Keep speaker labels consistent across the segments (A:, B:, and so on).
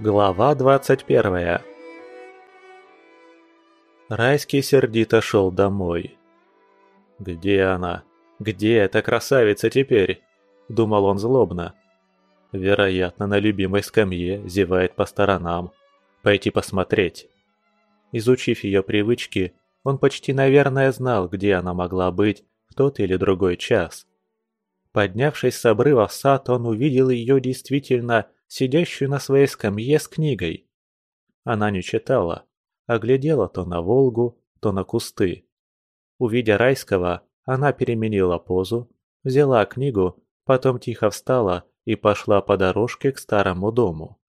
A: Глава 21 Райский сердито шел домой. «Где она? Где эта красавица теперь?» – думал он злобно. Вероятно, на любимой скамье зевает по сторонам. Пойти посмотреть. Изучив ее привычки, он почти, наверное, знал, где она могла быть в тот или другой час. Поднявшись с обрыва в сад, он увидел ее действительно сидящую на своей скамье с книгой. Она не читала, а глядела то на Волгу, то на кусты. Увидя райского, она переменила позу, взяла книгу, потом тихо встала и пошла по дорожке к старому дому.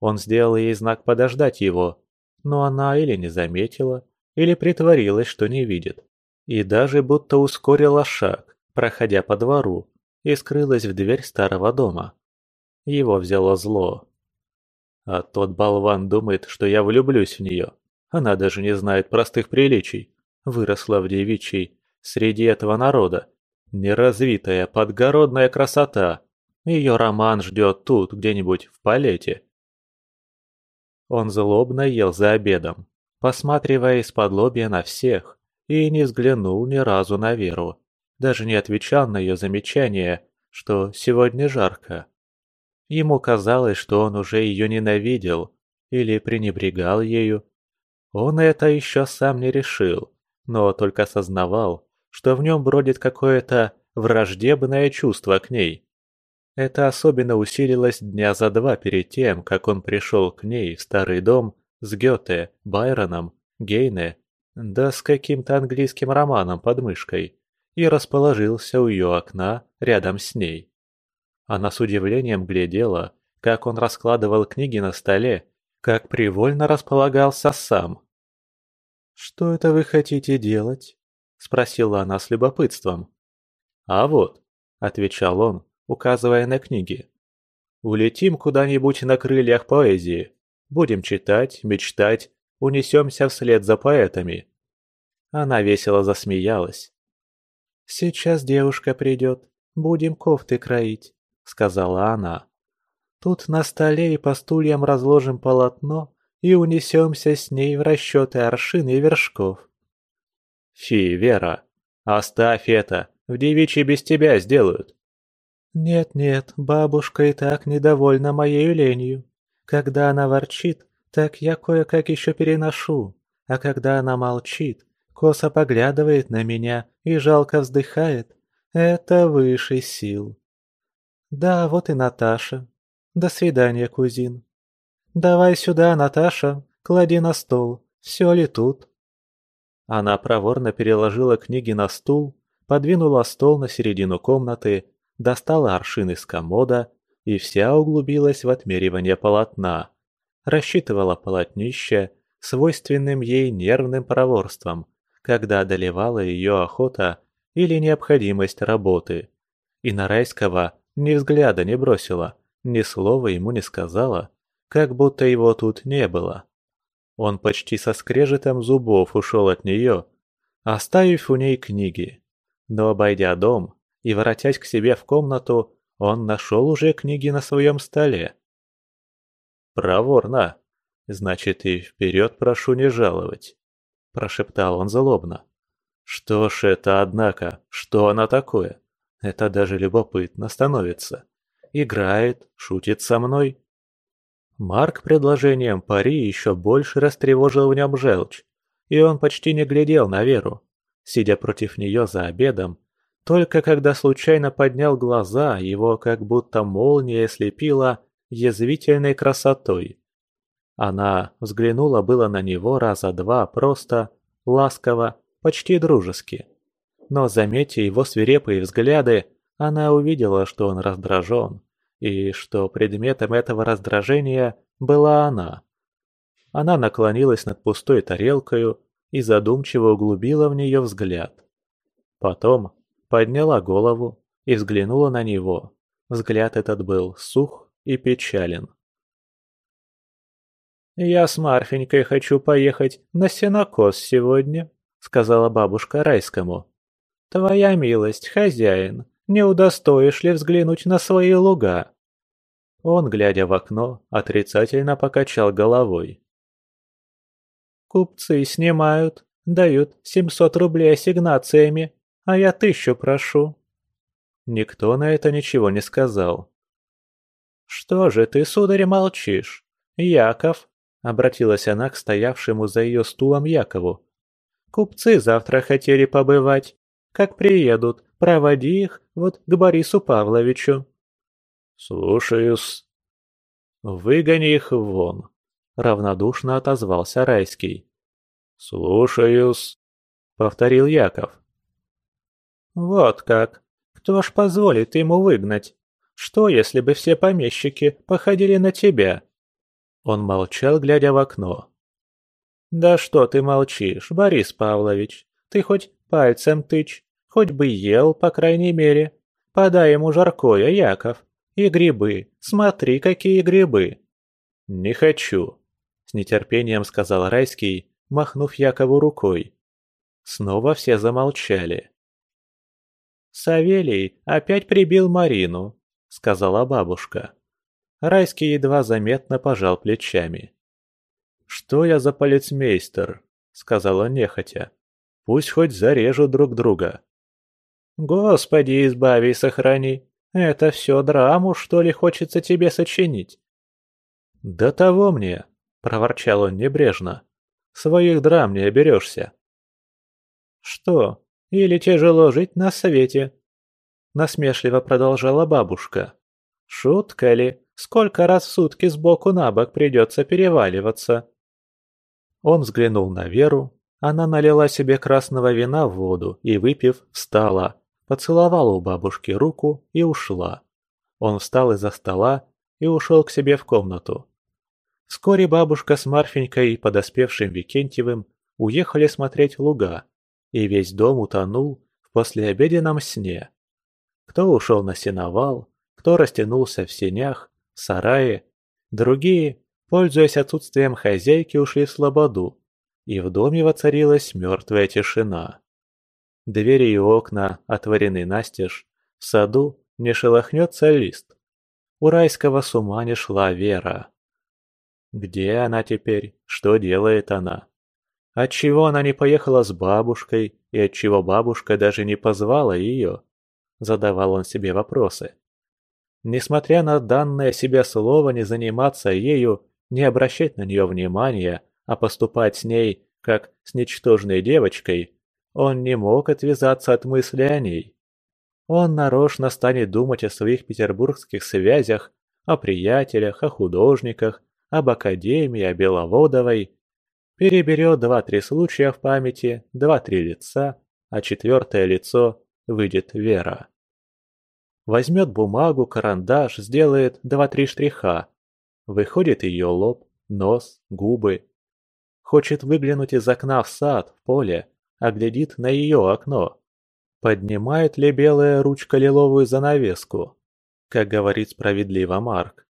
A: Он сделал ей знак подождать его, но она или не заметила, или притворилась, что не видит. И даже будто ускорила шаг, проходя по двору, и скрылась в дверь старого дома. Его взяло зло. А тот болван думает, что я влюблюсь в нее. Она даже не знает простых приличий. Выросла в девичьей, среди этого народа. Неразвитая, подгородная красота. Ее роман ждет тут, где-нибудь в полете. Он злобно ел за обедом, посматривая из-под лобья на всех, и не взглянул ни разу на Веру. Даже не отвечал на ее замечание, что сегодня жарко. Ему казалось, что он уже ее ненавидел или пренебрегал ею. Он это еще сам не решил, но только осознавал, что в нем бродит какое-то враждебное чувство к ней. Это особенно усилилось дня за два перед тем, как он пришел к ней в старый дом с Гёте, Байроном, Гейне, да с каким-то английским романом под мышкой, и расположился у ее окна рядом с ней. Она с удивлением глядела, как он раскладывал книги на столе, как привольно располагался сам. «Что это вы хотите делать?» – спросила она с любопытством. «А вот», – отвечал он, указывая на книги. «Улетим куда-нибудь на крыльях поэзии. Будем читать, мечтать, унесемся вслед за поэтами». Она весело засмеялась. «Сейчас девушка придет, будем кофты кроить. — сказала она. «Тут на столе и по стульям разложим полотно и унесемся с ней в расчеты аршин и вершков». «Фи, Вера, оставь это, в девичьи без тебя сделают». «Нет-нет, бабушка и так недовольна моей ленью. Когда она ворчит, так я кое-как еще переношу, а когда она молчит, косо поглядывает на меня и жалко вздыхает, это выше сил. Да, вот и Наташа. До свидания, кузин. Давай сюда, Наташа, клади на стол. Все ли тут? Она проворно переложила книги на стул, подвинула стол на середину комнаты, достала аршин из комода и вся углубилась в отмеривание полотна. Рассчитывала полотнище свойственным ей нервным проворством, когда одолевала ее охота или необходимость работы. И на ни взгляда не бросила, ни слова ему не сказала, как будто его тут не было. Он почти со скрежетом зубов ушел от нее, оставив у ней книги. Но обойдя дом и воротясь к себе в комнату, он нашел уже книги на своем столе. «Проворно. Значит, и вперед прошу не жаловать», – прошептал он злобно. «Что ж это, однако, что она такое? Это даже любопытно становится. Играет, шутит со мной. Марк предложением пари еще больше растревожил в нем желчь, и он почти не глядел на Веру, сидя против нее за обедом. Только когда случайно поднял глаза, его как будто молния слепила язвительной красотой. Она взглянула было на него раза два просто, ласково, почти дружески но, заметя его свирепые взгляды, она увидела, что он раздражен, и что предметом этого раздражения была она. Она наклонилась над пустой тарелкою и задумчиво углубила в нее взгляд. Потом подняла голову и взглянула на него. Взгляд этот был сух и печален. «Я с Марфенькой хочу поехать на сенокос сегодня», — сказала бабушка Райскому. «Твоя милость, хозяин, не удостоишь ли взглянуть на свои луга?» Он, глядя в окно, отрицательно покачал головой.
B: «Купцы снимают, дают 700 рублей ассигнациями, а я тысячу прошу».
A: Никто на это ничего не сказал.
B: «Что же ты, сударь, молчишь? Яков?» — обратилась она к стоявшему за ее стулом Якову. «Купцы завтра хотели побывать. Как приедут, проводи их вот к Борису Павловичу».
A: «Слушаюсь». «Выгони их вон», — равнодушно отозвался Райский. «Слушаюсь», — повторил Яков.
B: «Вот как. Кто ж позволит ему выгнать? Что, если бы все помещики походили на тебя?»
A: Он молчал, глядя в окно.
B: «Да что ты молчишь, Борис Павлович? Ты хоть пальцем тычь, хоть бы ел, по крайней мере. Подай ему жаркое, Яков. И грибы. Смотри, какие грибы!»
A: «Не хочу», — с нетерпением сказал Райский, махнув Якову рукой. Снова все замолчали.
B: «Савелий опять прибил Марину», — сказала бабушка.
A: Райский едва заметно пожал плечами. «Что я за полицмейстер?» — сказала нехотя. «Пусть хоть зарежут друг друга».
B: «Господи, избави и сохрани! Это все драму, что ли, хочется тебе сочинить?»
A: «Да того мне!» — проворчал он небрежно. «Своих драм не оберешься».
B: «Что, или тяжело жить на свете?» Насмешливо продолжала бабушка. «Шутка ли? Сколько раз в сутки сбоку на бок придется переваливаться?»
A: Он взглянул на Веру. Она налила себе красного вина в воду и, выпив, встала, поцеловала у бабушки руку и ушла. Он встал из-за стола и ушел к себе в комнату. Вскоре бабушка с Марфенькой и подоспевшим Викентьевым уехали смотреть луга, и весь дом утонул в послеобеденном сне. Кто ушел на сеновал, кто растянулся в сенях, в сарае, другие, пользуясь отсутствием хозяйки, ушли в слободу, и в доме воцарилась мертвая тишина. Двери и окна отворены настежь, в саду не шелохнется лист. У райского с ума не шла Вера. Где она теперь? Что делает она? Отчего она не поехала с бабушкой, и отчего бабушка даже не позвала ее? Задавал он себе вопросы. Несмотря на данное себе слово не заниматься ею, не обращать на нее внимания, а поступать с ней, как с ничтожной девочкой, он не мог отвязаться от мысли о ней. Он нарочно станет думать о своих петербургских связях, о приятелях, о художниках, об академии, о Беловодовой. Переберет два-три случая в памяти, два-три лица, а четвертое лицо выйдет Вера. Возьмет бумагу, карандаш, сделает два-три штриха. Выходит ее лоб, нос, губы. Хочет выглянуть из окна в сад, в поле, а глядит на ее окно. Поднимает ли белая ручка лиловую занавеску, как говорит справедливо Марк.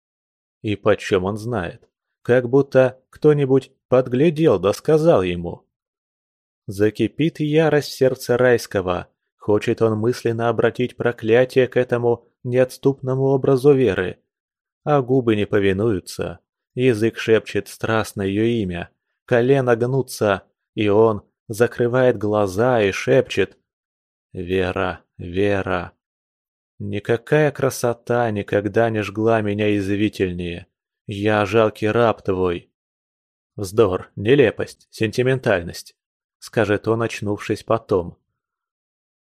A: И почем он знает? Как будто кто-нибудь подглядел да сказал ему. Закипит ярость в сердце райского, Хочет он мысленно обратить проклятие к этому неотступному образу веры. А губы не повинуются. Язык шепчет страстно ее имя. Колено гнутся, и он закрывает глаза и шепчет «Вера, Вера». Никакая красота никогда не жгла меня извительнее. Я жалкий раб твой. Вздор, нелепость, сентиментальность, скажет он, очнувшись потом.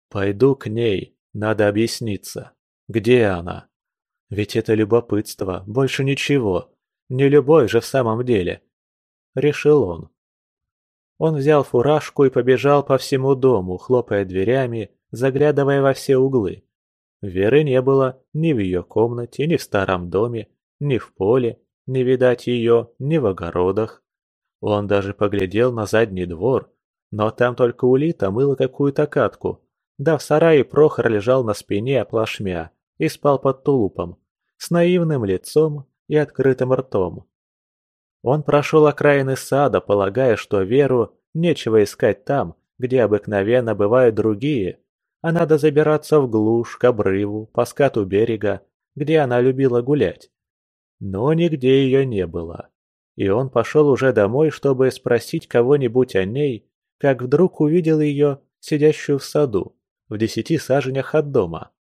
A: Пойду к ней, надо объясниться. Где она? Ведь это любопытство, больше ничего. Не любовь же в самом деле. Решил он. Он взял фуражку и побежал по всему дому, хлопая дверями, заглядывая во все углы. Веры не было ни в ее комнате, ни в старом доме, ни в поле, не видать ее, ни в огородах. Он даже поглядел на задний двор, но там только улита мыла какую-то катку, да в сарае Прохор лежал на спине плашмя и спал под тулупом, с наивным лицом и открытым ртом. Он прошел окраины сада, полагая, что Веру нечего искать там, где обыкновенно бывают другие, а надо забираться в глушь, к обрыву, по скату берега, где она любила гулять. Но нигде ее не было. И он пошел уже домой, чтобы спросить кого-нибудь о ней, как вдруг увидел ее, сидящую в саду, в десяти саженях от дома.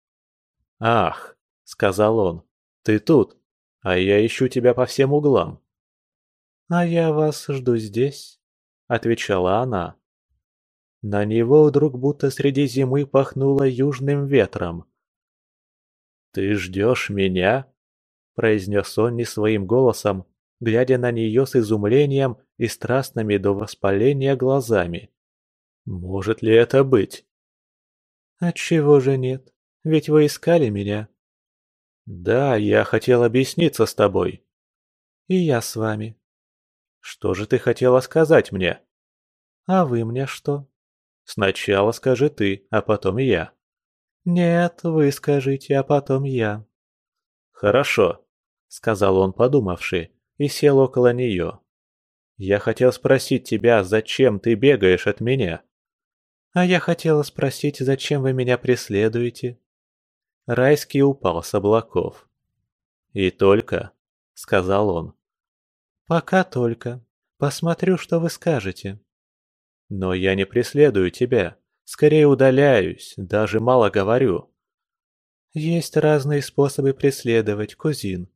A: «Ах», — сказал он, — «ты тут, а я ищу тебя по всем углам».
B: «А я вас жду здесь», — отвечала она.
A: На него вдруг будто среди зимы пахнуло южным ветром. «Ты ждешь меня?» – произнес он не своим голосом, глядя на нее с изумлением и страстными до воспаления глазами. «Может ли это быть?»
B: «Отчего же нет? Ведь вы искали меня».
A: «Да, я хотел объясниться с тобой».
B: «И я с вами».
A: «Что же ты хотела сказать мне?»
B: «А вы мне что?»
A: Сначала скажи ты, а потом я.
B: Нет, вы скажите, а потом я.
A: Хорошо, сказал он, подумавший, и сел около нее. Я хотел спросить тебя, зачем ты бегаешь от меня?
B: А я хотела спросить, зачем вы меня преследуете?
A: Райский упал с облаков. «И только», — сказал он.
B: «Пока только. Посмотрю, что вы скажете».
A: Но я не преследую тебя. Скорее удаляюсь, даже мало говорю.
B: Есть разные способы преследовать, кузин.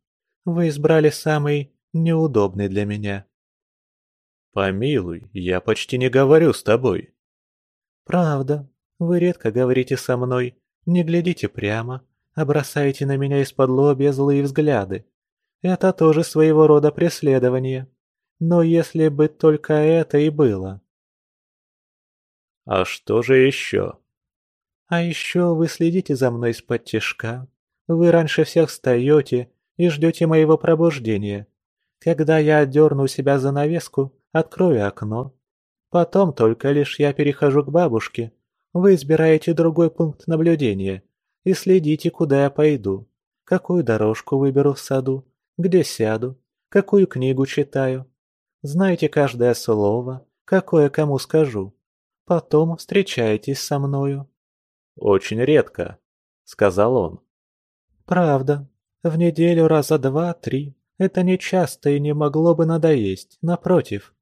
B: Вы избрали самый неудобный для меня.
A: Помилуй, я почти не говорю с тобой.
B: Правда, вы редко говорите со мной, не глядите прямо, а бросаете на меня из-под лобья злые взгляды. Это тоже своего рода преследование. Но если бы только это и было.
A: А что же еще?
B: А еще вы следите за мной из-под тишка. Вы раньше всех встаете и ждете моего пробуждения. Когда я отдерну себя занавеску, открою окно. Потом только лишь я перехожу к бабушке. Вы избираете другой пункт наблюдения и следите, куда я пойду, какую дорожку выберу в саду, где сяду, какую книгу читаю. Знаете каждое слово, какое кому скажу. Потом встречаетесь со мною».
A: «Очень редко», — сказал он.
B: «Правда. В неделю раза два-три. Это не часто и не могло бы надоесть, напротив.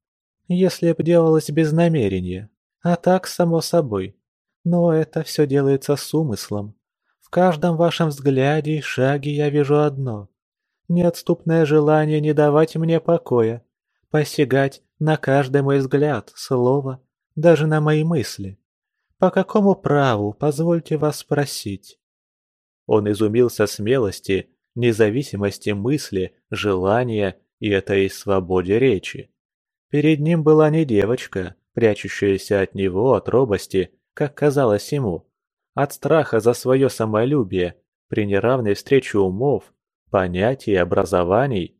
B: Если б делалось без намерения. А так, само собой. Но это все делается с умыслом. В каждом вашем взгляде и шаге я вижу одно. Неотступное желание не давать мне покоя. Посягать на каждый мой взгляд, слово даже на мои мысли. По какому праву, позвольте вас спросить?»
A: Он изумился смелости, независимости мысли, желания и этой свободе речи. Перед ним была не девочка, прячущаяся от него от робости, как казалось ему, от страха за свое самолюбие при неравной встрече умов, понятий образований.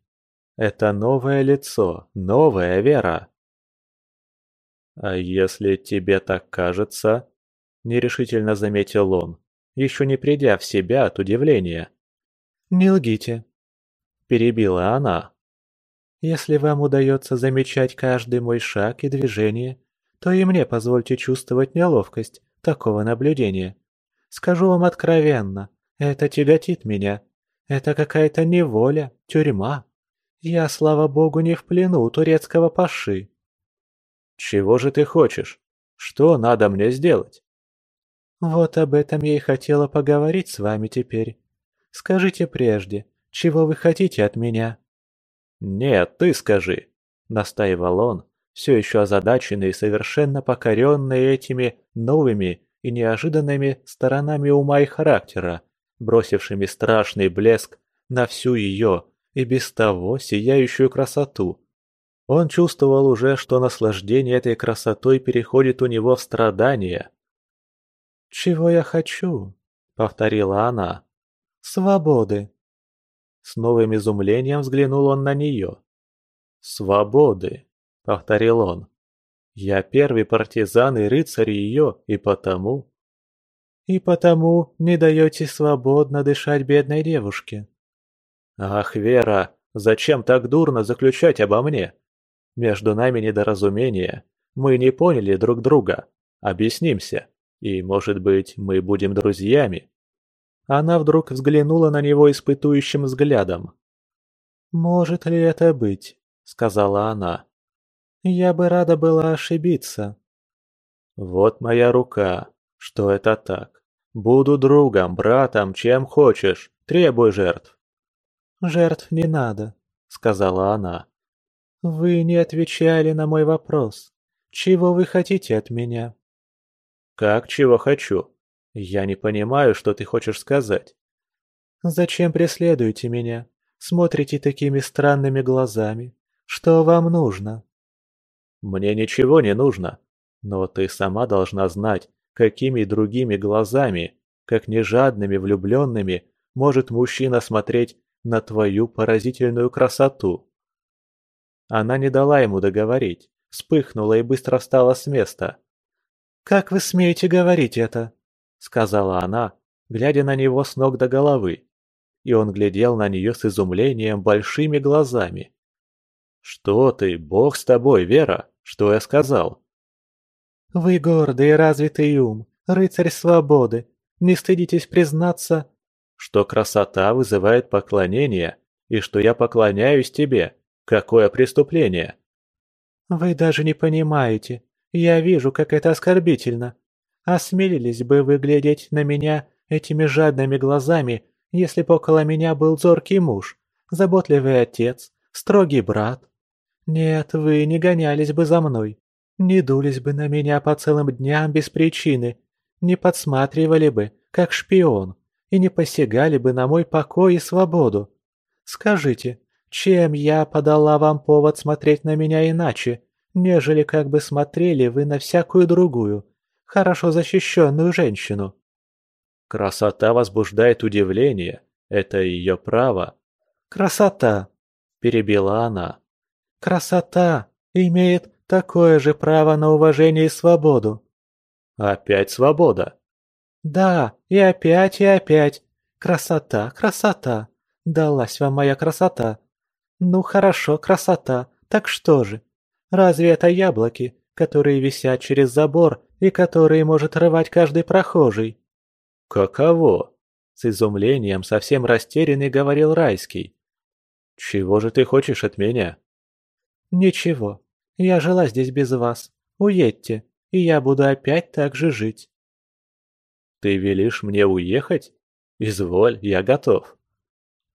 A: Это новое лицо, новая вера. «А если тебе так кажется?» – нерешительно заметил он, еще не придя в себя от удивления.
B: «Не лгите», –
A: перебила она.
B: «Если вам удается замечать каждый мой шаг и движение, то и мне позвольте чувствовать неловкость такого наблюдения. Скажу вам откровенно, это тяготит меня. Это какая-то неволя, тюрьма. Я, слава богу, не в плену у турецкого паши.
A: «Чего же ты хочешь? Что надо мне сделать?»
B: «Вот об этом я и хотела поговорить с вами теперь. Скажите прежде, чего вы хотите от меня?»
A: «Нет, ты скажи», — настаивал он, все еще озадаченный и совершенно покоренный этими новыми и неожиданными сторонами ума и характера, бросившими страшный блеск на всю ее и без того сияющую красоту, он чувствовал уже, что наслаждение этой красотой переходит у него в страдания.
B: «Чего я хочу?» — повторила она. «Свободы».
A: С новым изумлением взглянул он на нее. «Свободы», — повторил он. «Я первый партизан и рыцарь ее, и потому...»
B: «И потому не даете свободно дышать бедной девушке».
A: «Ах, Вера, зачем так дурно заключать обо мне? Между нами недоразумение. Мы не поняли друг друга. Объяснимся. И, может быть, мы будем друзьями?» Она вдруг взглянула на него испытующим взглядом.
B: «Может ли это быть?» — сказала она. «Я бы рада была ошибиться».
A: «Вот моя рука. Что это так? Буду другом, братом, чем хочешь. Требуй жертв».
B: «Жертв не надо», — сказала она. «Вы не отвечали на мой вопрос. Чего вы хотите от меня?»
A: «Как чего хочу? Я не понимаю, что ты хочешь сказать».
B: «Зачем преследуете меня? Смотрите такими странными глазами. Что вам нужно?»
A: «Мне ничего не нужно. Но ты сама должна знать, какими другими глазами, как нежадными влюбленными, может мужчина смотреть на твою поразительную красоту». Она не дала ему договорить, вспыхнула и быстро встала с места. «Как вы смеете говорить это?» — сказала она, глядя на него с ног до головы. И он глядел на нее с изумлением большими глазами. «Что ты, бог с тобой, Вера? Что я сказал?»
B: «Вы гордый и развитый ум, рыцарь свободы. Не стыдитесь признаться...»
A: «Что красота вызывает поклонение, и что я поклоняюсь тебе. Какое преступление?»
B: «Вы даже не понимаете. Я вижу, как это оскорбительно. Осмелились бы вы глядеть на меня этими жадными глазами, если бы около меня был зоркий муж, заботливый отец, строгий брат? Нет, вы не гонялись бы за мной, не дулись бы на меня по целым дням без причины, не подсматривали бы, как шпион, и не посягали бы на мой покой и свободу. Скажите, чем я подала вам повод смотреть на меня иначе, нежели как бы смотрели вы на всякую другую, хорошо защищенную женщину?»
A: «Красота возбуждает удивление. Это ее право».
B: «Красота!» – перебила она. «Красота имеет такое же право на уважение и свободу.
A: Опять свобода?
B: Да, и опять, и опять. Красота, красота. Далась вам моя красота. Ну хорошо, красота. Так что же? Разве это яблоки, которые висят через забор и которые может рвать каждый прохожий?
A: Каково? С изумлением совсем растерянный говорил Райский. Чего же ты хочешь от меня?
B: Ничего, я жила здесь без вас. Уедьте, и я буду опять так же жить.
A: Ты велишь мне уехать? Изволь, я готов.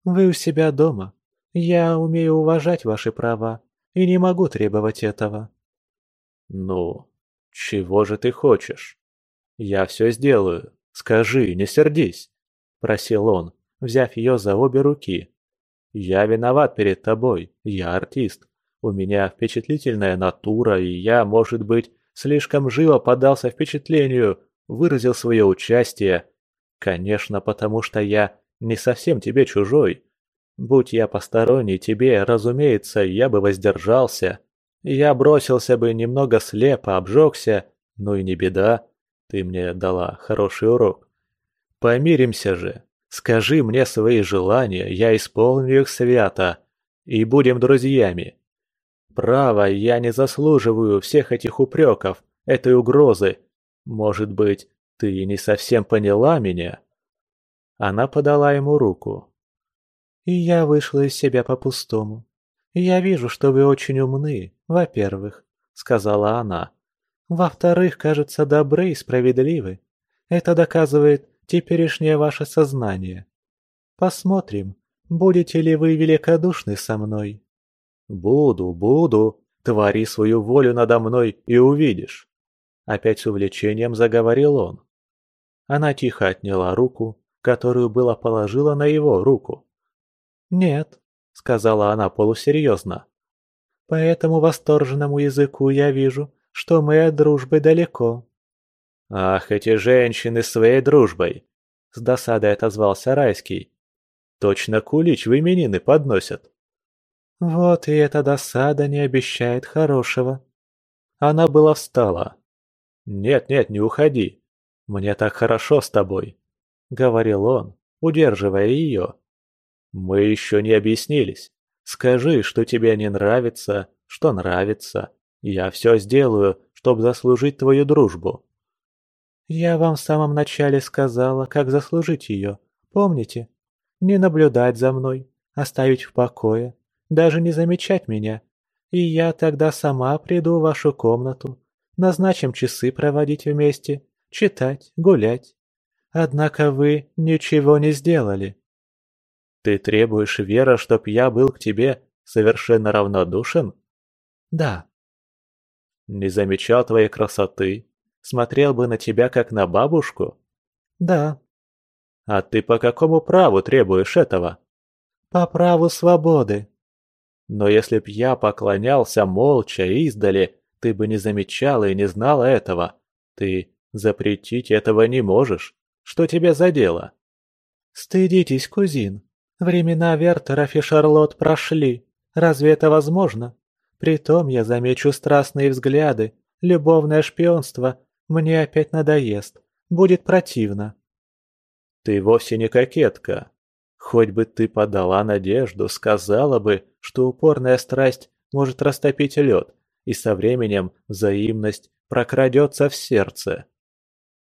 B: Вы у себя дома. Я умею уважать ваши права и не могу требовать этого.
A: Ну, чего же ты хочешь? Я все сделаю. Скажи, не сердись, просил он, взяв ее за обе руки. Я виноват перед тобой, я артист. У меня впечатлительная натура, и я, может быть, слишком живо подался впечатлению, выразил свое участие. Конечно, потому что я не совсем тебе чужой. Будь я посторонний тебе, разумеется, я бы воздержался. Я бросился бы немного слепо, обжегся, ну и не беда. Ты мне дала хороший урок. Помиримся же. Скажи мне свои желания, я исполню их свято. И будем друзьями. Право, я не заслуживаю всех этих упреков, этой угрозы. Может быть, ты не совсем поняла меня?» Она подала ему руку.
B: «И я вышла из себя по-пустому. Я вижу, что вы очень умны, во-первых», — сказала она. «Во-вторых, кажется, добры и справедливы. Это доказывает теперешнее ваше сознание. Посмотрим, будете ли вы великодушны со мной».
A: «Буду, буду. Твори свою волю надо мной и увидишь». Опять с увлечением заговорил он. Она тихо отняла руку, которую было положила на его руку.
B: «Нет», — сказала она полусерьезно. «По этому восторженному языку я вижу, что мы от дружбы далеко».
A: «Ах, эти женщины своей дружбой!» — с досадой отозвался Райский. «Точно кулич в именины подносят».
B: Вот и эта досада не обещает хорошего.
A: Она была встала. «Нет-нет, не уходи. Мне так хорошо с тобой», — говорил он, удерживая ее. «Мы еще не объяснились. Скажи, что тебе не нравится, что нравится. Я все сделаю, чтобы заслужить твою дружбу».
B: «Я вам в самом начале сказала, как заслужить ее. Помните? Не наблюдать за мной, оставить в покое, даже не замечать меня. И я тогда сама приду в вашу комнату, назначим часы проводить вместе, читать, гулять. Однако вы ничего не сделали.
A: Ты требуешь, Вера, чтоб я был к тебе совершенно равнодушен?
B: Да.
A: Не замечал твоей красоты, смотрел бы на тебя как на бабушку?
B: Да.
A: А ты по какому праву требуешь этого?
B: По праву свободы.
A: Но если б я поклонялся молча издали, ты бы не замечала и не знала этого. Ты запретить этого не можешь. Что тебе за дело?
B: Стыдитесь, кузин. Времена Вертеров и Шарлот прошли. Разве это возможно? Притом я замечу страстные взгляды, любовное шпионство. Мне опять надоест. Будет противно.
A: Ты вовсе не кокетка. Хоть бы ты подала надежду, сказала бы, что упорная страсть может растопить лед, и со временем взаимность прокрадется в сердце.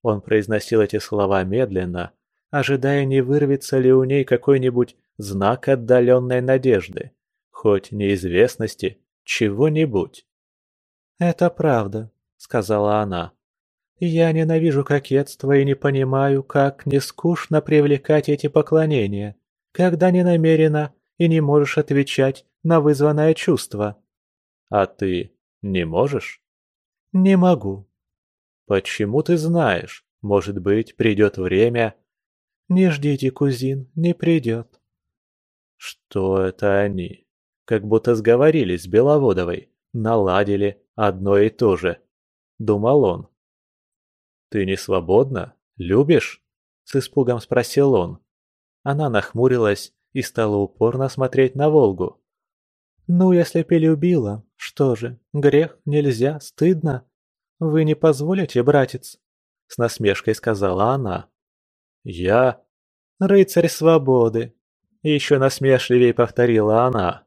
A: Он произносил эти слова медленно, ожидая, не вырвется ли у ней какой-нибудь знак отдаленной надежды, хоть неизвестности, чего-нибудь.
B: «Это правда», — сказала она. «Я ненавижу кокетство и не понимаю, как не скучно привлекать эти поклонения, когда не намерена и не можешь отвечать на вызванное чувство».
A: «А ты не можешь?»
B: «Не могу».
A: «Почему ты знаешь? Может быть, придет время...»
B: «Не ждите, кузин, не придет».
A: Что это они? Как будто сговорились с Беловодовой, наладили одно и то же. Думал он. «Ты не свободна? Любишь?» С испугом спросил он. Она нахмурилась и стала упорно смотреть на Волгу.
B: «Ну, если любила, что же, грех, нельзя, стыдно. Вы не позволите, братец?» С насмешкой сказала она.
A: «Я...»
B: «Рыцарь свободы», еще насмешливее повторила она.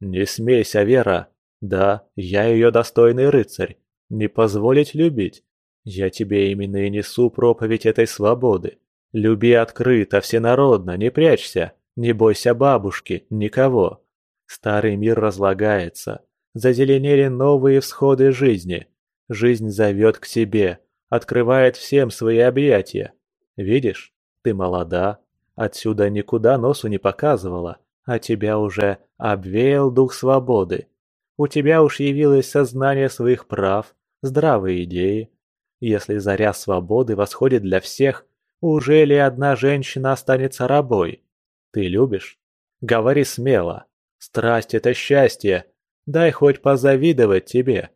A: «Не смейся, Вера. Да, я ее достойный рыцарь. Не позволить любить. Я тебе именно и несу проповедь этой свободы. Люби открыто, всенародно, не прячься. Не бойся бабушки, никого. Старый мир разлагается. Зазеленели новые всходы жизни. Жизнь зовет к себе, открывает всем свои объятия. Видишь, ты молода, Отсюда никуда носу не показывала, а тебя уже обвеял дух свободы. У тебя уж явилось сознание своих прав, здравые идеи. Если заря свободы восходит для всех, уже ли одна женщина останется рабой? Ты любишь? Говори смело. Страсть — это счастье. Дай хоть позавидовать тебе.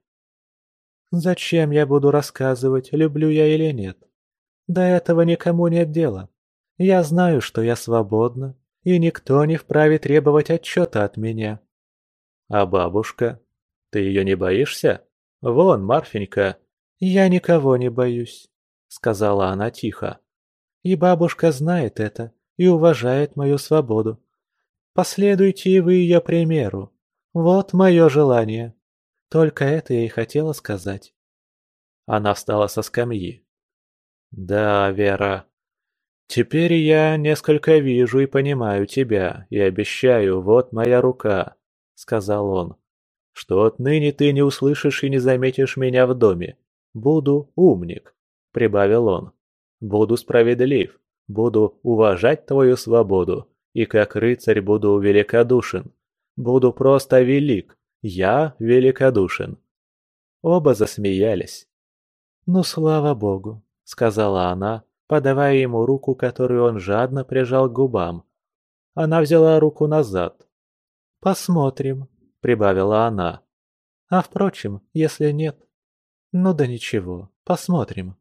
B: Зачем я буду рассказывать, люблю я или нет? До этого никому нет дела. Я знаю, что я свободна, и никто не вправе требовать отчета от меня.
A: А бабушка? Ты ее не боишься? Вон, Марфенька.
B: Я никого не боюсь, сказала она тихо. И бабушка знает это и уважает мою свободу. Последуйте и вы ее примеру. Вот мое желание. Только это я и хотела сказать.
A: Она встала со скамьи. «Да, Вера, «Теперь я несколько вижу и понимаю тебя, и обещаю, вот моя рука», — сказал он, — «что отныне ты не услышишь и не заметишь меня в доме. Буду умник», — прибавил он. «Буду справедлив, буду уважать твою свободу, и как рыцарь буду великодушен. Буду просто велик, я великодушен». Оба засмеялись.
B: «Ну, слава богу», — сказала она, подавая ему руку, которую он жадно прижал к губам. Она взяла руку назад. «Посмотрим», — прибавила она. «А впрочем, если нет...» «Ну да ничего, посмотрим».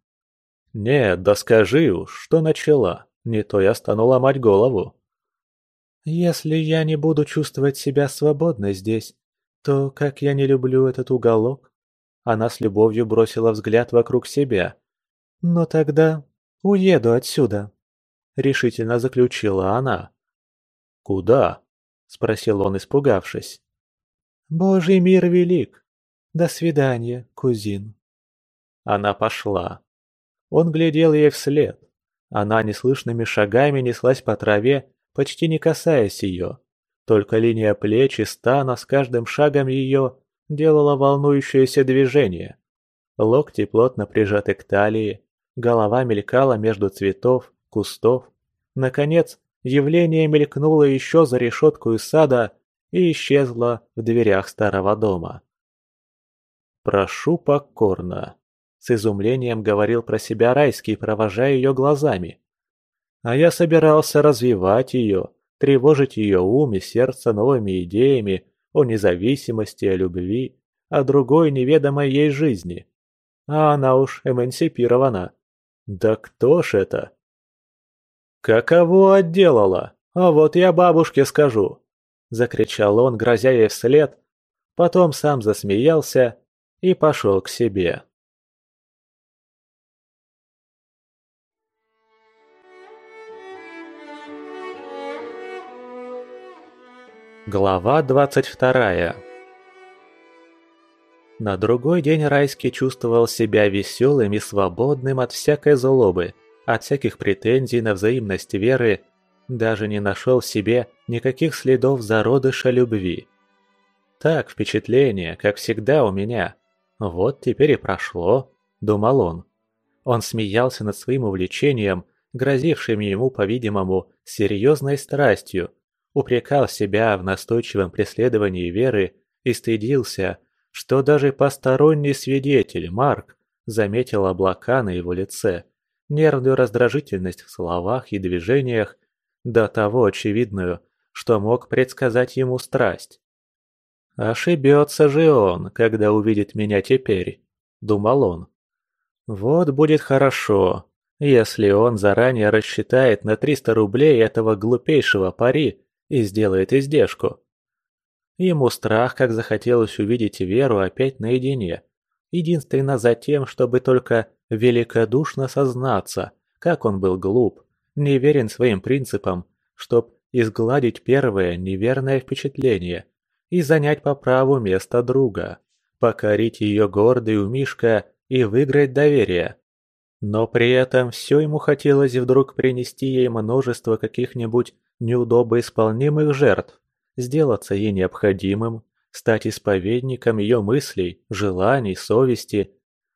A: «Нет, да скажи уж, что начала, не то я стану ломать голову».
B: «Если я не буду чувствовать себя свободной здесь, то как я не люблю этот уголок?» Она с любовью бросила взгляд вокруг себя. «Но тогда «Уеду отсюда», — решительно заключила она.
A: «Куда?» — спросил он, испугавшись.
B: «Божий мир велик. До свидания, кузин».
A: Она пошла. Он глядел ей вслед. Она неслышными шагами неслась по траве, почти не касаясь ее. только линия плеч и стана с каждым шагом ее делала волнующееся движение. Локти плотно прижаты к талии, голова мелькала между цветов, кустов. Наконец, явление мелькнуло еще за решетку из сада и исчезло в дверях старого дома. «Прошу покорно», — с изумлением говорил про себя Райский, провожая ее глазами. «А я собирался развивать ее, тревожить ее ум и сердце новыми идеями о независимости, о любви, о другой неведомой ей жизни. А она уж эмансипирована. Да кто ж это? «Каково отделала? А вот я бабушке скажу!» Закричал он, грозя ей вслед, потом сам засмеялся и пошел к себе. Глава двадцать вторая На другой день Райский чувствовал себя веселым и свободным от всякой злобы, от всяких претензий на взаимность веры, даже не нашел в себе никаких следов зародыша любви. Так, впечатление, как всегда у меня. Вот теперь и прошло, думал он. Он смеялся над своим увлечением, грозившим ему, по-видимому, серьезной страстью, упрекал себя в настойчивом преследовании веры и стыдился, что даже посторонний свидетель, Марк, заметил облака на его лице, нервную раздражительность в словах и движениях, до того очевидную, что мог предсказать ему страсть. «Ошибется же он, когда увидит меня теперь», — думал он. «Вот будет хорошо, если он заранее рассчитает на 300 рублей этого глупейшего пари и сделает издержку. Ему страх, как захотелось увидеть Веру опять наедине, единственно за тем, чтобы только великодушно сознаться, как он был глуп, неверен своим принципам, чтоб изгладить первое неверное впечатление и занять по праву место друга, покорить ее гордый умишка и выиграть доверие. Но при этом все ему хотелось вдруг принести ей множество каких-нибудь неудобоисполнимых жертв, сделаться ей необходимым, стать исповедником ее мыслей, желаний, совести,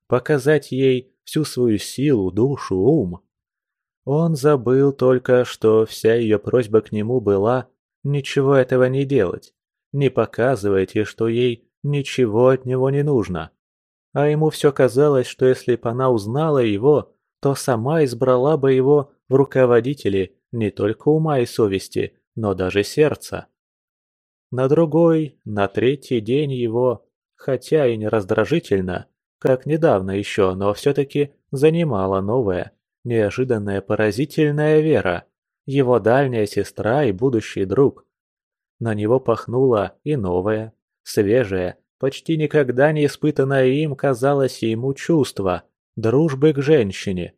A: показать ей всю свою силу, душу, ум. Он забыл только, что вся ее просьба к нему была ничего этого не делать, не показывать ей, что ей ничего от него не нужно. А ему все казалось, что если бы она узнала его, то сама избрала бы его в руководители не только ума и совести, но даже сердца. На другой, на третий день его, хотя и не раздражительно, как недавно еще, но все-таки занимала новая, неожиданная поразительная вера, его дальняя сестра и будущий друг. На него пахнуло и новое, свежее, почти никогда не испытанное им казалось ему чувство дружбы к женщине.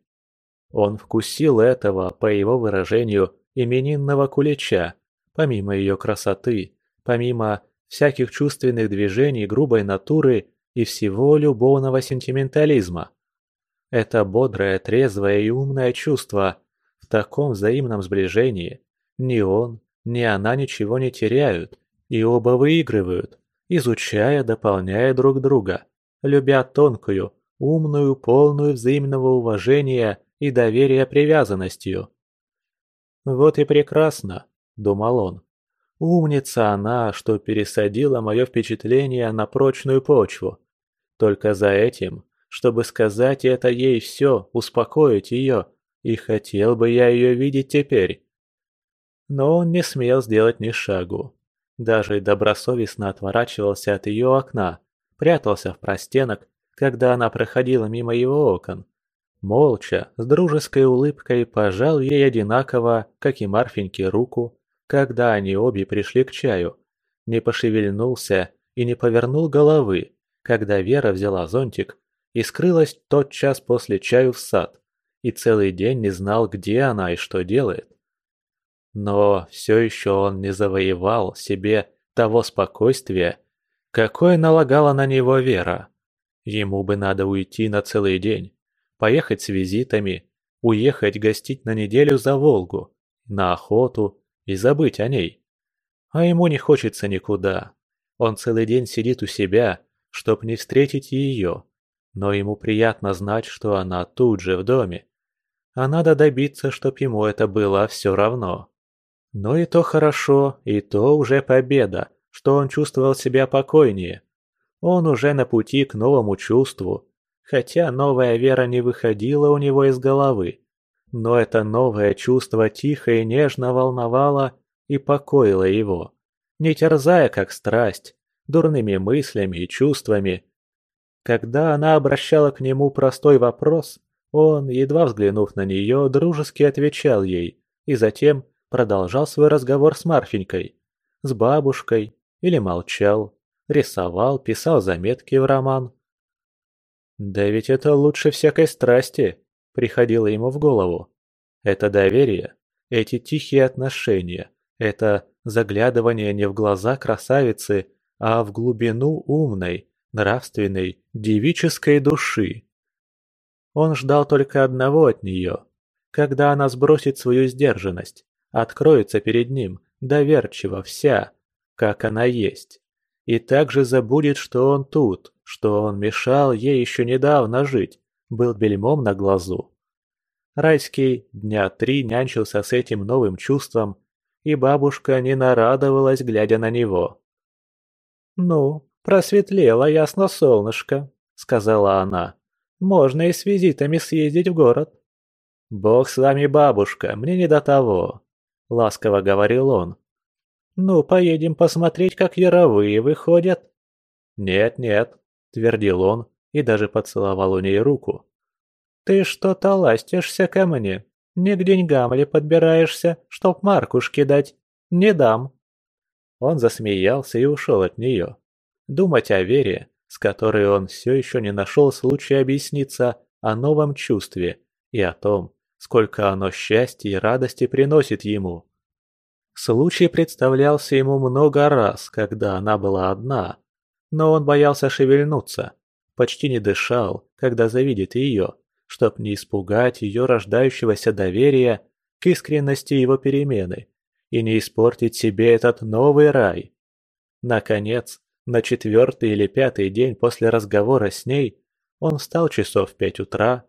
A: Он вкусил этого, по его выражению, именинного кулича, помимо ее красоты, помимо всяких чувственных движений грубой натуры и всего любовного сентиментализма. Это бодрое, трезвое и умное чувство в таком взаимном сближении ни он, ни она ничего не теряют, и оба выигрывают, изучая, дополняя друг друга, любя тонкую, умную, полную взаимного уважения и доверия привязанностью. «Вот и прекрасно», — думал он. «Умница она, что пересадила мое впечатление на прочную почву. Только за этим, чтобы сказать это ей все, успокоить ее, и хотел бы я ее видеть теперь». Но он не смел сделать ни шагу. Даже добросовестно отворачивался от ее окна, прятался в простенок, когда она проходила мимо его окон. Молча, с дружеской улыбкой пожал ей одинаково, как и Марфеньке, руку, когда они обе пришли к чаю. Не пошевельнулся и не повернул головы, когда Вера взяла зонтик и скрылась тот час после чаю в сад, и целый день не знал, где она и что делает. Но все еще он не завоевал себе того спокойствия, какое налагала на него Вера. Ему бы надо уйти на целый день, поехать с визитами, уехать гостить на неделю за Волгу, на охоту и забыть о ней. А ему не хочется никуда. Он целый день сидит у себя, чтоб не встретить ее. Но ему приятно знать, что она тут же в доме. А надо добиться, чтоб ему это было все равно. Но и то хорошо, и то уже победа, что он чувствовал себя покойнее. Он уже на пути к новому чувству, хотя новая вера не выходила у него из головы. Но это новое чувство тихо и нежно волновало и покоило его, не терзая как страсть, дурными мыслями и чувствами. Когда она обращала к нему простой вопрос, он, едва взглянув на нее, дружески отвечал ей и затем продолжал свой разговор с Марфенькой, с бабушкой или молчал, рисовал, писал заметки в роман. Да ведь это лучше всякой страсти, приходило ему в голову. Это доверие, эти тихие отношения, это заглядывание не в глаза красавицы, а в глубину умной, нравственной, девической души. Он ждал только одного от нее, когда она сбросит свою сдержанность, откроется перед ним, доверчиво вся, как она есть, и также забудет, что он тут, что он мешал ей еще недавно жить, был бельмом на глазу. Райский дня три нянчился с этим новым чувством, и бабушка не нарадовалась, глядя на него. «Ну, просветлело ясно солнышко», — сказала она. «Можно и с визитами съездить в город». «Бог с вами, бабушка, мне не до того», — ласково говорил он. «Ну, поедем посмотреть, как яровые выходят». «Нет-нет», — твердил он и даже поцеловал у ней руку. «Ты что-то ластишься ко мне. Не к деньгам ли подбираешься, чтоб Маркушке дать? Не дам». Он засмеялся и ушел от нее. Думать о Вере, с которой он все еще не нашел случая объясниться о новом чувстве и о том, сколько оно счастья и радости приносит ему. Случай представлялся ему много раз, когда она была одна, но он боялся шевельнуться, почти не дышал, когда завидит ее, чтоб не испугать ее рождающегося доверия к искренности его перемены и не испортить себе этот новый рай. Наконец, на четвертый или пятый день после разговора с ней он встал часов в пять утра.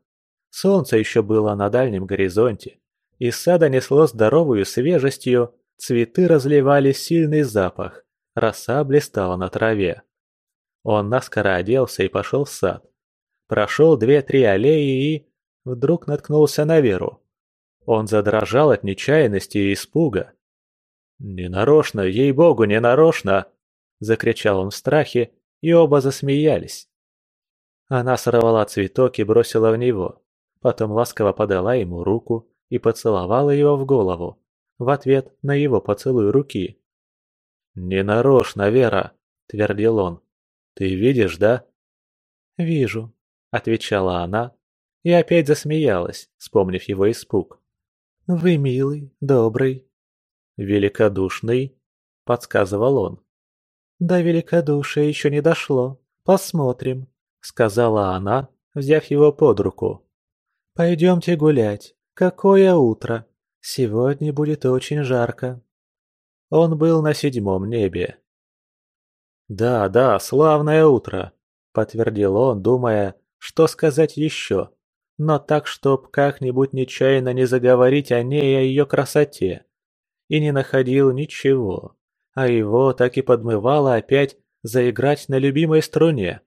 A: Солнце еще было на дальнем горизонте. Из сада несло здоровую свежестью, цветы разливали сильный запах, роса блистала на траве. Он наскоро оделся и пошел в сад. Прошел две-три аллеи и... Вдруг наткнулся на Веру. Он задрожал от нечаянности и испуга. «Ненарочно, ей-богу, ненарочно!» Закричал он в страхе, и оба засмеялись. Она сорвала цветок и бросила в него. Потом ласково подала ему руку и поцеловала его в голову, в ответ на его поцелуй руки. «Ненарочно, Вера!» – твердил он. «Ты видишь, да?» «Вижу», – отвечала она и опять засмеялась, вспомнив его испуг. «Вы милый, добрый». «Великодушный», — подсказывал он. «До великодушия еще не дошло. Посмотрим», — сказала она, взяв его под руку. «Пойдемте гулять. Какое утро! Сегодня будет очень жарко». Он был на седьмом небе. «Да, да, славное утро», — подтвердил он, думая, что сказать еще, но так, чтоб как-нибудь нечаянно не заговорить о ней и о ее красоте. И не находил ничего, а его так и подмывало опять заиграть на любимой струне.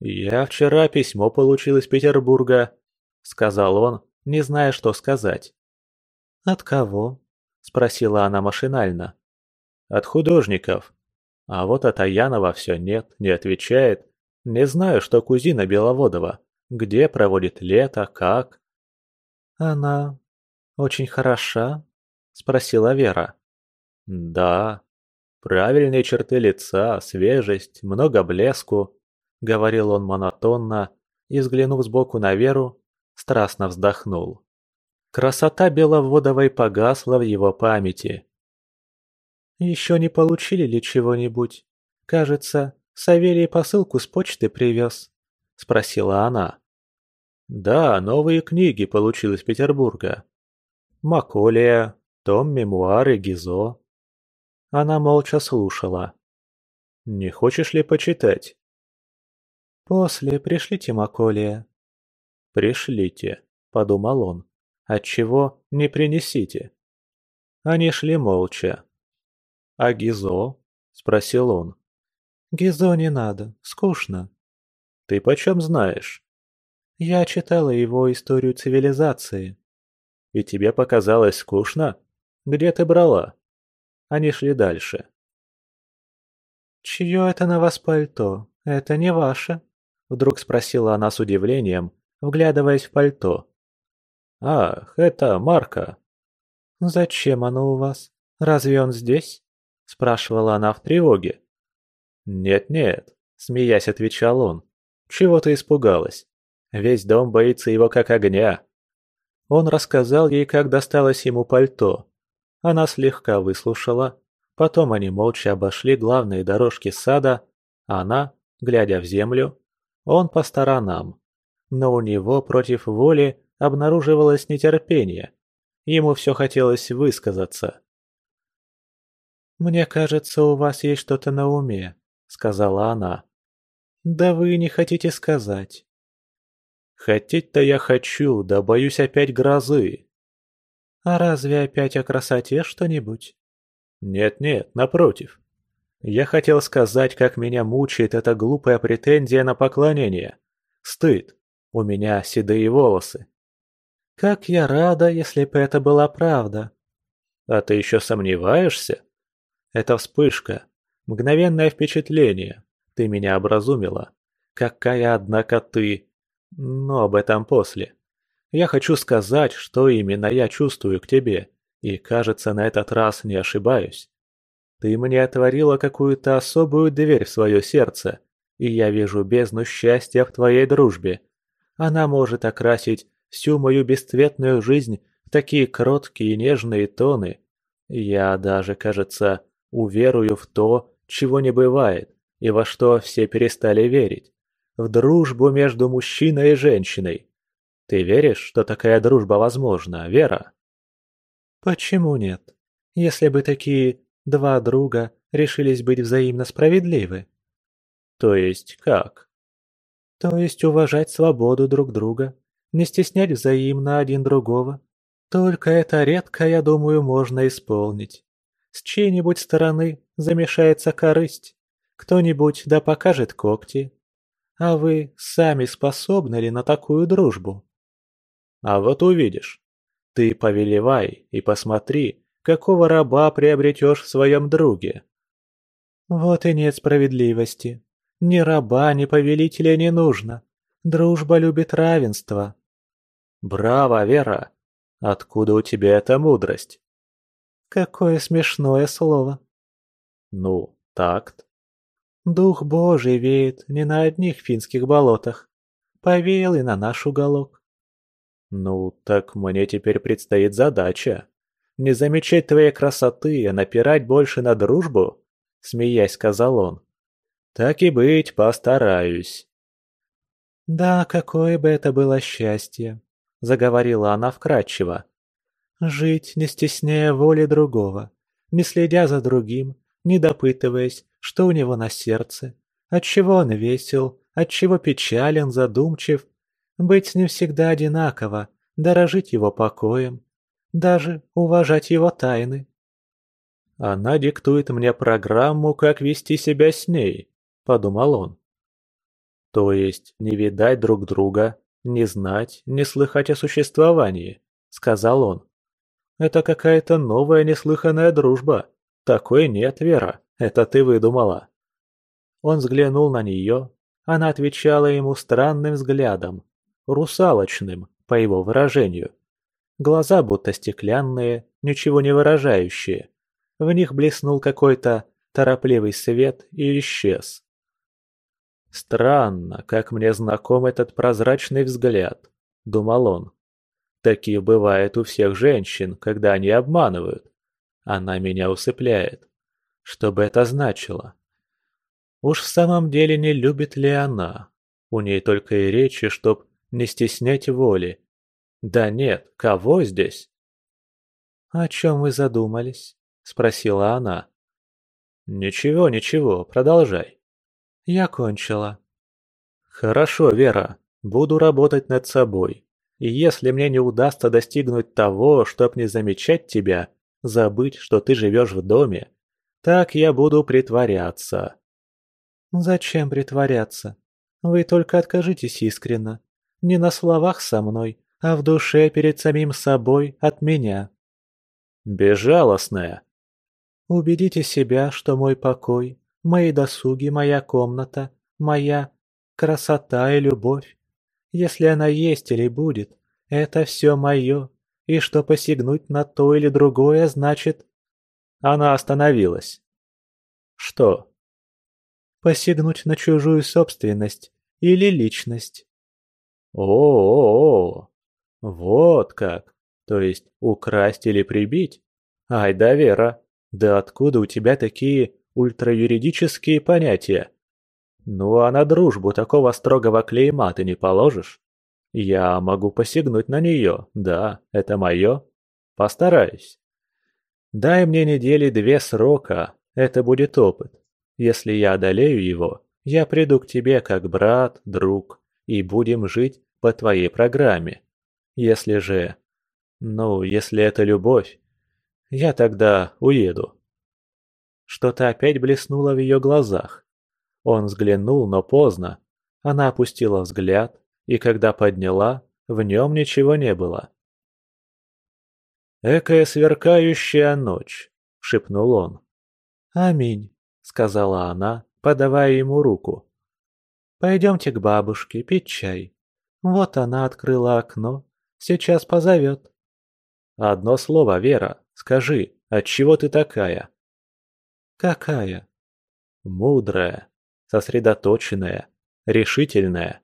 A: «Я вчера письмо получил из Петербурга», — сказал он, не зная, что сказать. «От кого?» — спросила она машинально. «От художников. А вот от Аянова все нет, не отвечает. Не знаю, что кузина Беловодова. Где проводит лето, как?» «Она очень хороша?» — спросила Вера. «Да. Правильные черты лица, свежесть, много блеску», — говорил он монотонно и, взглянув сбоку на Веру, страстно вздохнул. Красота Беловодовой погасла в его памяти. «Еще не получили ли чего-нибудь? Кажется, Савелий посылку с почты привез», — спросила она. Да, новые книги получил из Петербурга. Маколия, том мемуары Гизо. Она молча слушала. «Не хочешь ли почитать?»
B: «После пришлите Маколия».
A: «Пришлите», — подумал он. «Отчего не принесите?» Они шли молча. «А Гизо?» — спросил он.
B: «Гизо не надо, скучно».
A: «Ты почем знаешь?»
B: «Я читала его историю цивилизации».
A: «И тебе показалось скучно? Где ты брала?» Они шли дальше.
B: «Чье это на вас пальто? Это не ваше?» Вдруг спросила она с удивлением, вглядываясь в пальто.
A: «Ах, это Марка».
B: «Зачем оно у вас? Разве он здесь?» Спрашивала она в тревоге.
A: «Нет-нет», — смеясь отвечал он. «Чего ты испугалась? Весь дом боится его как огня». Он рассказал ей, как досталось ему пальто, она слегка выслушала, потом они молча обошли главные дорожки сада, она, глядя в землю, он по сторонам. Но у него против воли обнаруживалось нетерпение. Ему все хотелось высказаться.
B: «Мне кажется, у вас есть что-то на уме», — сказала она. «Да вы не хотите сказать».
A: «Хотеть-то я хочу, да боюсь опять грозы»,
B: а разве опять о красоте что-нибудь?
A: Нет-нет, напротив. Я хотел сказать, как меня мучает эта глупая претензия на поклонение. Стыд. У меня седые волосы.
B: Как я рада, если бы это была правда.
A: А ты еще сомневаешься? Это вспышка. Мгновенное впечатление. Ты меня образумила. Какая, однако, ты... Но об этом после. Я хочу сказать, что именно я чувствую к тебе, и, кажется, на этот раз не ошибаюсь. Ты мне отворила какую-то особую дверь в свое сердце, и я вижу бездну счастья в твоей дружбе. Она может окрасить всю мою бесцветную жизнь в такие кроткие и нежные тоны. Я даже, кажется, уверую в то, чего не бывает, и во что все перестали верить. В дружбу между мужчиной и женщиной. Ты веришь, что такая дружба возможна, Вера?
B: Почему нет? Если бы такие два друга решились быть взаимно справедливы.
A: То есть как?
B: То есть уважать свободу друг друга, не стеснять взаимно один другого. Только это редко, я думаю, можно исполнить. С чьей-нибудь стороны замешается корысть, кто-нибудь да покажет когти. А вы сами способны ли на такую дружбу?
A: А вот увидишь. Ты повелевай и посмотри, какого раба приобретешь в своем друге.
B: Вот и нет справедливости. Ни раба, ни повелителя не нужно. Дружба любит равенство.
A: Браво, Вера! Откуда у тебя эта мудрость?
B: Какое смешное слово.
A: Ну, такт.
B: Дух Божий веет не на одних финских болотах. Повеял и на наш уголок.
A: «Ну, так мне теперь предстоит задача. Не замечать твоей красоты, а напирать больше на дружбу?» — смеясь сказал он. «Так и быть, постараюсь».
B: «Да, какое бы это было счастье!» — заговорила она вкратчиво. «Жить, не стесняя воли другого, не следя за другим, не допытываясь, что у него на сердце, отчего он весел, отчего печален, задумчив, быть с ним всегда одинаково, дорожить его покоем, даже уважать его тайны.
A: «Она диктует мне программу, как вести себя с ней», — подумал он. «То есть не видать друг друга, не знать, не слыхать о существовании», — сказал он. «Это какая-то новая неслыханная дружба. Такой нет, Вера, это ты выдумала». Он взглянул на нее, она отвечала ему странным взглядом, русалочным, по его выражению. Глаза будто стеклянные, ничего не выражающие. В них блеснул какой-то торопливый свет и исчез. «Странно, как мне знаком этот прозрачный взгляд», — думал он. «Такие бывает у всех женщин, когда они обманывают. Она меня усыпляет. Что бы это значило? Уж в самом деле не любит ли она? У ней только и речи, чтоб не стеснять воли. Да нет, кого здесь?
B: «О чем вы задумались?» – спросила она.
A: Ничего, ничего, продолжай.
B: Я кончила.
A: Хорошо, Вера, буду работать над собой. И если мне не удастся достигнуть того, чтоб не замечать тебя, забыть, что ты живешь в доме, так я буду притворяться.
B: Зачем притворяться? Вы только откажитесь искренно. Не на словах со мной, а в душе перед самим собой от меня.
A: Безжалостная.
B: Убедите себя, что мой покой, мои досуги, моя комната, моя красота и любовь, если она есть или будет, это все мое, и что посягнуть на то или другое значит...
A: Она остановилась. Что?
B: Посягнуть на чужую собственность или личность.
A: О-о-о, вот как. То есть украсть или прибить? Ай да, Вера, да откуда у тебя такие ультраюридические понятия? Ну а на дружбу такого строгого клейма ты не положишь? Я могу посягнуть на нее, да, это мое. Постараюсь. Дай мне недели две срока, это будет опыт. Если я одолею его, я приду к тебе как брат, друг, и будем жить по твоей программе. Если же... Ну, если это любовь, я тогда уеду. Что-то опять блеснуло в ее глазах. Он взглянул, но поздно. Она опустила взгляд, и когда подняла, в нем ничего не было. «Экая сверкающая ночь», — шепнул он.
B: «Аминь», — сказала она, подавая ему руку. «Пойдемте к бабушке пить чай. Вот она открыла окно, сейчас позовет».
A: «Одно слово, Вера, скажи, отчего ты такая?»
B: «Какая?»
A: «Мудрая, сосредоточенная, решительная».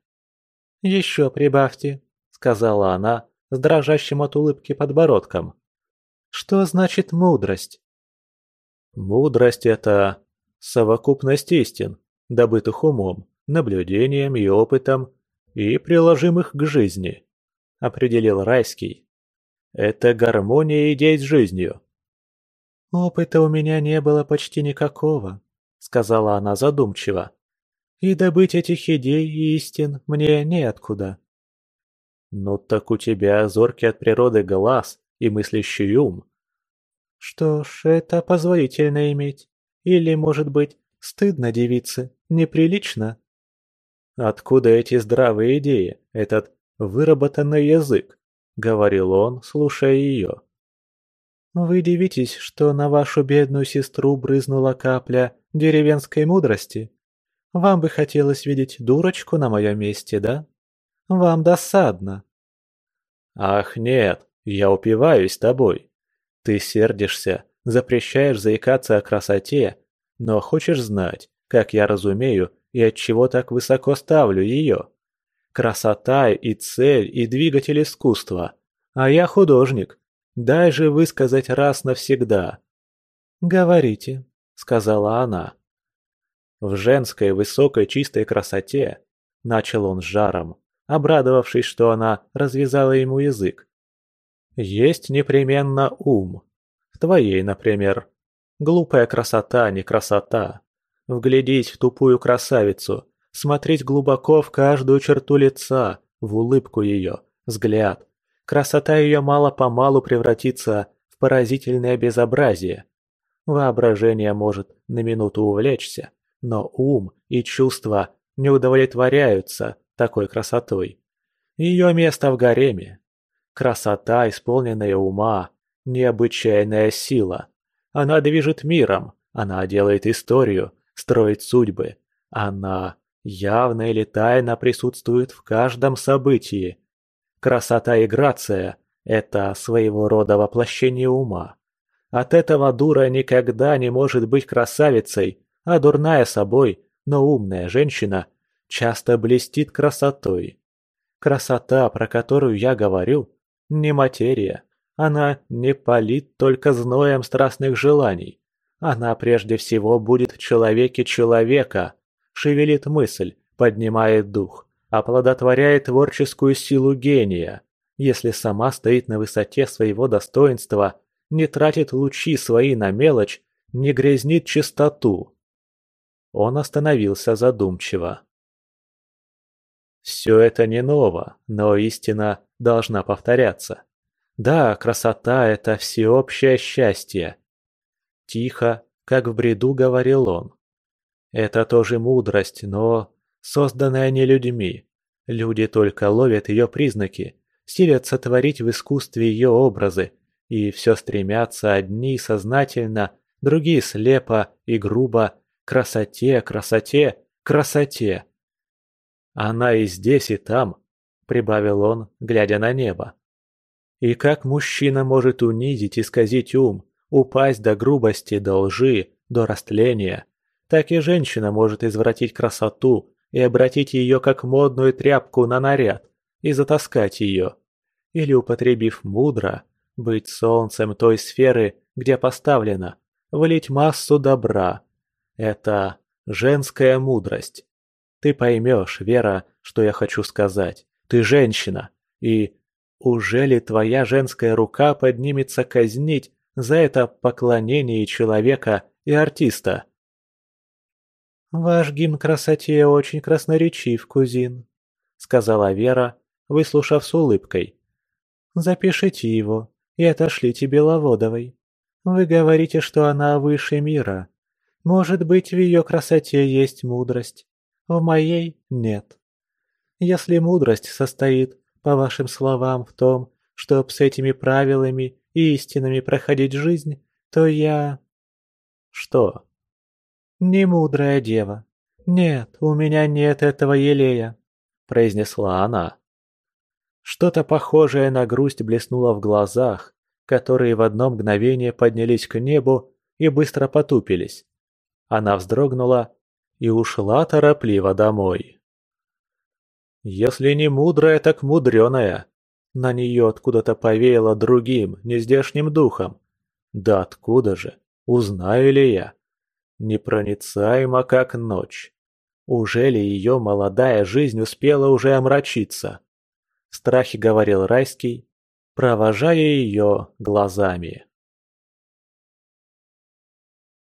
B: «Еще прибавьте», — сказала она с дрожащим от улыбки подбородком. «Что значит мудрость?»
A: «Мудрость — это совокупность истин, добытых умом, наблюдением и опытом, и приложимых к жизни», — определил Райский. «Это гармония идей с жизнью».
B: «Опыта у меня не было почти никакого», — сказала она задумчиво. И добыть этих идей и истин мне неоткуда.
A: Ну так у тебя зоркий от природы глаз и мыслящий ум.
B: Что ж, это позволительно иметь. Или, может быть, стыдно девице, неприлично?
A: Откуда эти здравые идеи, этот выработанный язык? Говорил он, слушая ее.
B: Вы дивитесь, что на вашу бедную сестру брызнула капля деревенской мудрости? Вам бы хотелось видеть дурочку на моем месте, да? Вам досадно.
A: Ах, нет, я упиваюсь тобой. Ты сердишься, запрещаешь заикаться о красоте, но хочешь знать, как я разумею и от чего так высоко ставлю ее. Красота и цель, и двигатель искусства. А я художник. Дай же высказать раз навсегда.
B: «Говорите», — сказала она.
A: В женской высокой чистой красоте, начал он с жаром, обрадовавшись, что она развязала ему язык. Есть непременно ум. В твоей, например. Глупая красота не красота. Вглядись в тупую красавицу, смотреть глубоко в каждую черту лица, в улыбку ее, взгляд. Красота ее мало-помалу превратится в поразительное безобразие. Воображение может на минуту увлечься, но ум и чувства не удовлетворяются такой красотой. Ее место в гареме. Красота, исполненная ума, необычайная сила. Она движет миром, она делает историю, строит судьбы. Она явно или тайно присутствует в каждом событии. Красота и грация – это своего рода воплощение ума. От этого дура никогда не может быть красавицей, а дурная собой, но умная женщина часто блестит красотой. Красота, про которую я говорю, не материя. Она не палит только зноем страстных желаний. Она прежде всего будет в человеке человека, шевелит мысль, поднимает дух, оплодотворяет творческую силу гения, если сама стоит на высоте своего достоинства, не тратит лучи свои на мелочь не грязнит чистоту. Он остановился задумчиво. Все это не ново, но истина должна повторяться. Да, красота – это всеобщее счастье. Тихо, как в бреду говорил он. Это тоже мудрость, но созданная не людьми. Люди только ловят ее признаки, силятся творить в искусстве ее образы, и все стремятся одни сознательно, другие слепо и грубо красоте, красоте, красоте. Она и здесь, и там, прибавил он, глядя на небо. И как мужчина может унизить, исказить ум, упасть до грубости, до лжи, до растления, так и женщина может извратить красоту и обратить ее как модную тряпку на наряд и затаскать ее. Или, употребив мудро, быть солнцем той сферы, где поставлено, вылить массу добра. Это женская мудрость. Ты поймешь, Вера, что я хочу сказать. Ты женщина, и уже ли твоя женская рука поднимется казнить за это поклонение человека и артиста?
B: «Ваш гимн красоте очень красноречив, кузин», — сказала Вера, выслушав с улыбкой. «Запишите его и отошлите Беловодовой. Вы говорите, что она выше мира. Может быть, в ее красоте есть мудрость. В моей нет. Если мудрость состоит, по вашим словам, в том, чтоб с этими правилами и истинами проходить жизнь, то я...
A: Что?
B: Не мудрая дева. Нет, у меня нет этого елея, произнесла она.
A: Что-то похожее на грусть блеснуло в глазах, которые в одно мгновение поднялись к небу и быстро потупились. Она вздрогнула и ушла торопливо домой. Если не мудрая, так мудреная. На нее откуда-то повеяло другим, нездешним духом. Да откуда же? Узнаю ли я? Непроницаема, как ночь. Уже ли ее молодая жизнь успела уже омрачиться? В страхе говорил Райский, провожая ее глазами.